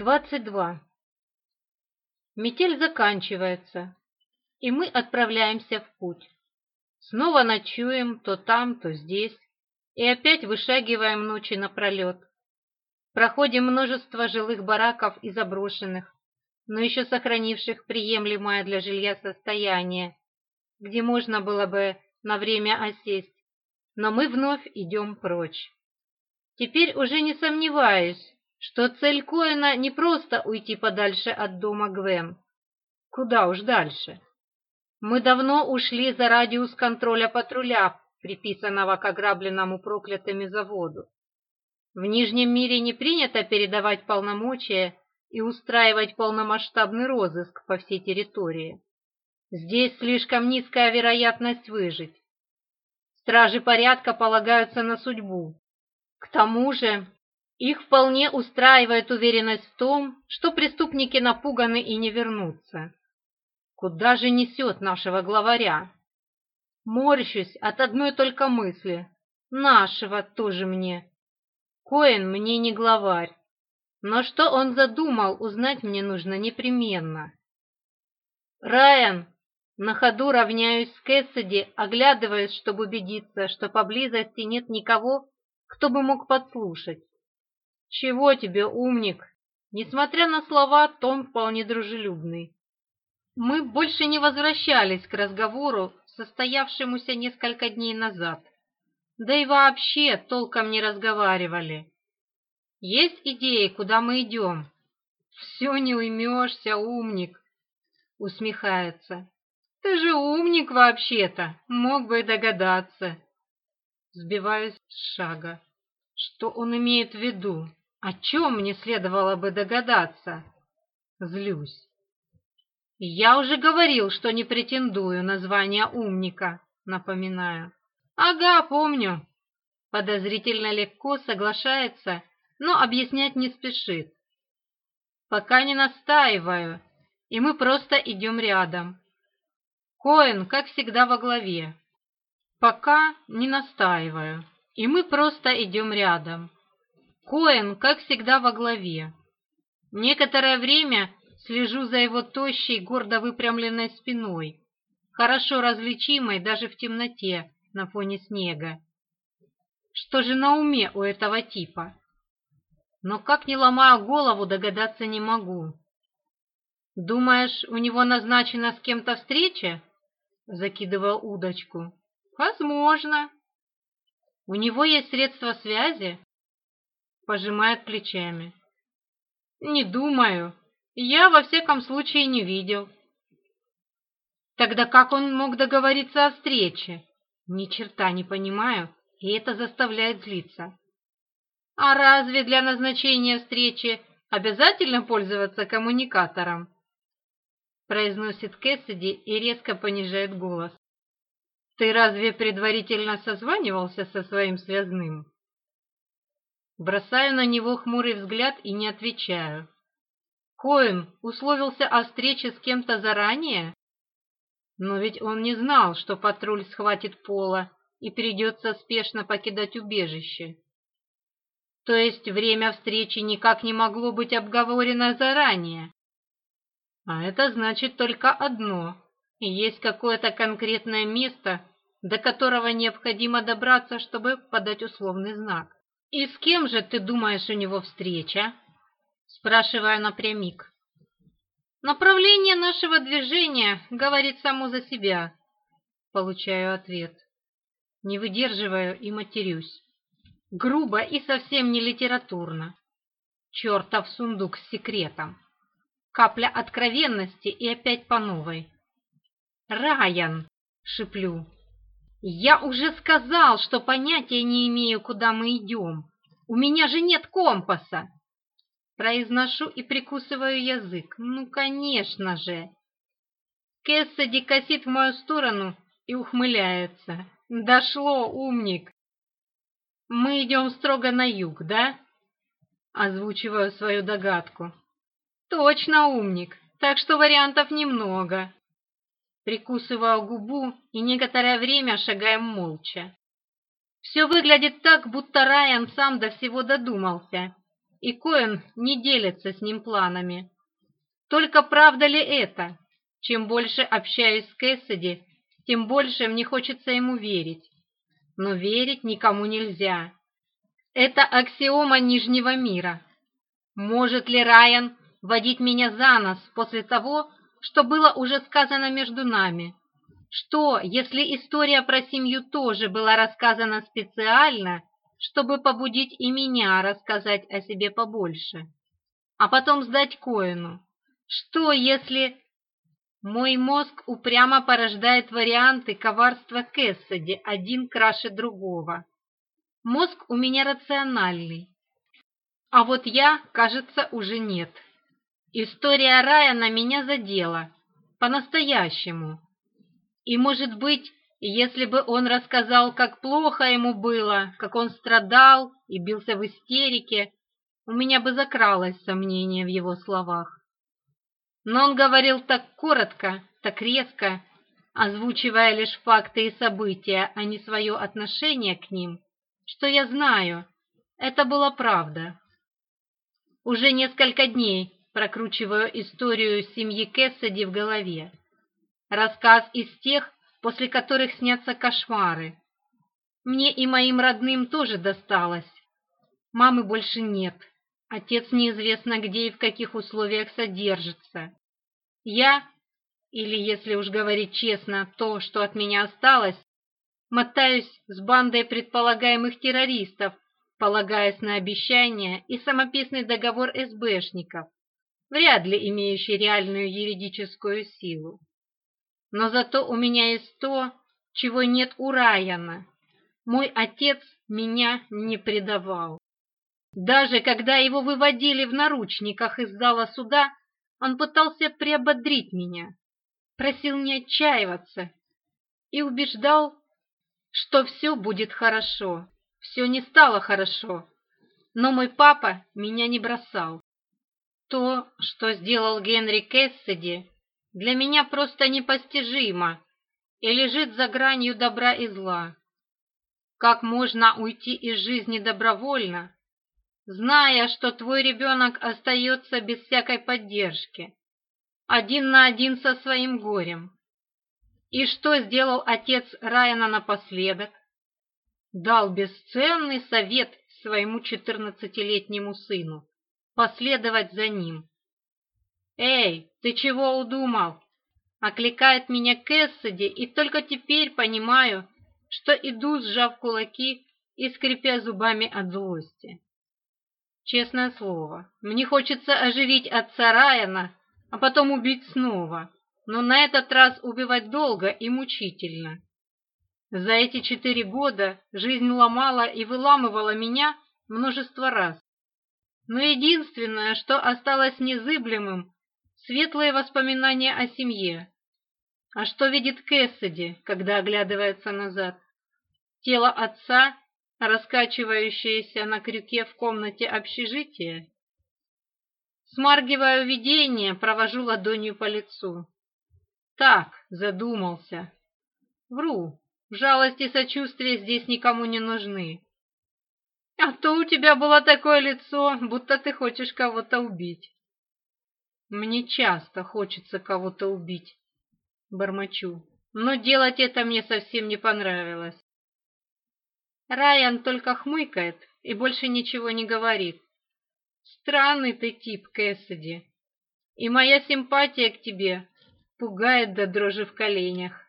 22. Метель заканчивается, и мы отправляемся в путь. Снова ночуем то там, то здесь, и опять вышагиваем ночи напролет. Проходим множество жилых бараков и заброшенных, но еще сохранивших приемлемое для жилья состояние, где можно было бы на время осесть, но мы вновь идем прочь. Теперь уже не сомневаюсь, что цель Коэна не просто уйти подальше от дома Гвем. Куда уж дальше. Мы давно ушли за радиус контроля патруля, приписанного к ограбленному проклятыми заводу. В Нижнем мире не принято передавать полномочия и устраивать полномасштабный розыск по всей территории. Здесь слишком низкая вероятность выжить. Стражи порядка полагаются на судьбу. К тому же их вполне устраивает уверенность в том, что преступники напуганы и не вернутся. Куда же несет нашего главаря? Морщусь от одной только мысли. Нашего тоже мне. Коэн мне не главарь. Но что он задумал, узнать мне нужно непременно. Райан, на ходу равняюсь с Кэссиди, оглядываясь, чтобы убедиться, что поблизости нет никого, кто бы мог подслушать. «Чего тебе, умник?» Несмотря на слова, Том вполне дружелюбный. Мы больше не возвращались к разговору, состоявшемуся несколько дней назад. Да и вообще толком не разговаривали. «Есть идеи, куда мы идем?» «Все не уймешься, умник!» Усмехается. «Ты же умник вообще-то, мог бы и догадаться!» Сбиваюсь с шага. Что он имеет в виду? О чем мне следовало бы догадаться? Злюсь. Я уже говорил, что не претендую на звание умника, напоминаю. Ага, помню. Подозрительно легко соглашается, но объяснять не спешит. Пока не настаиваю, и мы просто идем рядом. Коэн, как всегда, во главе. Пока не настаиваю, и мы просто идем рядом. Коэн, как всегда, во главе. Некоторое время слежу за его тощей, гордо выпрямленной спиной, хорошо различимой даже в темноте на фоне снега. Что же на уме у этого типа? Но как не ломаю голову, догадаться не могу. «Думаешь, у него назначена с кем-то встреча?» Закидывал удочку. «Возможно. У него есть средства связи?» пожимает плечами. «Не думаю. Я, во всяком случае, не видел». «Тогда как он мог договориться о встрече?» «Ни черта не понимаю, и это заставляет злиться». «А разве для назначения встречи обязательно пользоваться коммуникатором?» произносит Кэссиди и резко понижает голос. «Ты разве предварительно созванивался со своим связным?» Бросаю на него хмурый взгляд и не отвечаю. Коэн условился о встрече с кем-то заранее? Но ведь он не знал, что патруль схватит Пола и придется спешно покидать убежище. То есть время встречи никак не могло быть обговорено заранее. А это значит только одно. Есть какое-то конкретное место, до которого необходимо добраться, чтобы подать условный знак. «И с кем же, ты думаешь, у него встреча?» Спрашиваю напрямик. «Направление нашего движения говорит само за себя», — получаю ответ. Не выдерживаю и матерюсь. Грубо и совсем не литературно. Чертов сундук с секретом. Капля откровенности и опять по новой. «Райан!» — шиплю. «Я уже сказал, что понятия не имею, куда мы идем. У меня же нет компаса!» Произношу и прикусываю язык. «Ну, конечно же!» Кэссиди косит в мою сторону и ухмыляется. «Дошло, умник!» «Мы идем строго на юг, да?» Озвучиваю свою догадку. «Точно, умник, так что вариантов немного» прикусываю губу и некоторое время шагаем молча. Все выглядит так, будто Райан сам до всего додумался, и Коэн не делится с ним планами. Только правда ли это? Чем больше общаюсь с Кэссиди, тем больше мне хочется ему верить. Но верить никому нельзя. Это аксиома Нижнего мира. Может ли Райан водить меня за нос после того, что было уже сказано между нами. Что, если история про семью тоже была рассказана специально, чтобы побудить и меня рассказать о себе побольше, а потом сдать Коину? Что, если... Мой мозг упрямо порождает варианты коварства Кэссиди, один краше другого. Мозг у меня рациональный, а вот я, кажется, уже нет. История Рая на меня задела. По-настоящему. И, может быть, если бы он рассказал, как плохо ему было, как он страдал и бился в истерике, у меня бы закралось сомнение в его словах. Но он говорил так коротко, так резко, озвучивая лишь факты и события, а не свое отношение к ним, что я знаю, это была правда. Уже несколько дней прокручиваю историю семьи Кэссиди в голове. Рассказ из тех, после которых снятся кошмары. Мне и моим родным тоже досталось. Мамы больше нет. Отец неизвестно где и в каких условиях содержится. Я, или если уж говорить честно, то, что от меня осталось, мотаюсь с бандой предполагаемых террористов, полагаясь на обещания и самописный договор СБшников вряд ли имеющий реальную юридическую силу. Но зато у меня есть то, чего нет у Райана. Мой отец меня не предавал. Даже когда его выводили в наручниках из зала суда, он пытался приободрить меня, просил не отчаиваться и убеждал, что все будет хорошо. Все не стало хорошо, но мой папа меня не бросал. То, что сделал Генри Кэссиди, для меня просто непостижимо и лежит за гранью добра и зла. Как можно уйти из жизни добровольно, зная, что твой ребенок остается без всякой поддержки, один на один со своим горем? И что сделал отец Райана напоследок? Дал бесценный совет своему четырнадцатилетнему сыну последовать за ним. «Эй, ты чего удумал?» Окликает меня Кэссиди, и только теперь понимаю, что иду, сжав кулаки и скрипя зубами от злости. Честное слово, мне хочется оживить отца Райана, а потом убить снова, но на этот раз убивать долго и мучительно. За эти четыре года жизнь ломала и выламывала меня множество раз, но единственное, что осталось незыблемым, светлые воспоминания о семье. А что видит Кэссиди, когда оглядывается назад? Тело отца, раскачивающееся на крюке в комнате общежития? Смаргивая видение, провожу ладонью по лицу. Так, задумался. Вру, жалость и сочувствие здесь никому не нужны. А то у тебя было такое лицо, будто ты хочешь кого-то убить. Мне часто хочется кого-то убить, бормочу, но делать это мне совсем не понравилось. Райан только хмыкает и больше ничего не говорит. Странный ты тип, Кэссиди, и моя симпатия к тебе пугает до дрожи в коленях.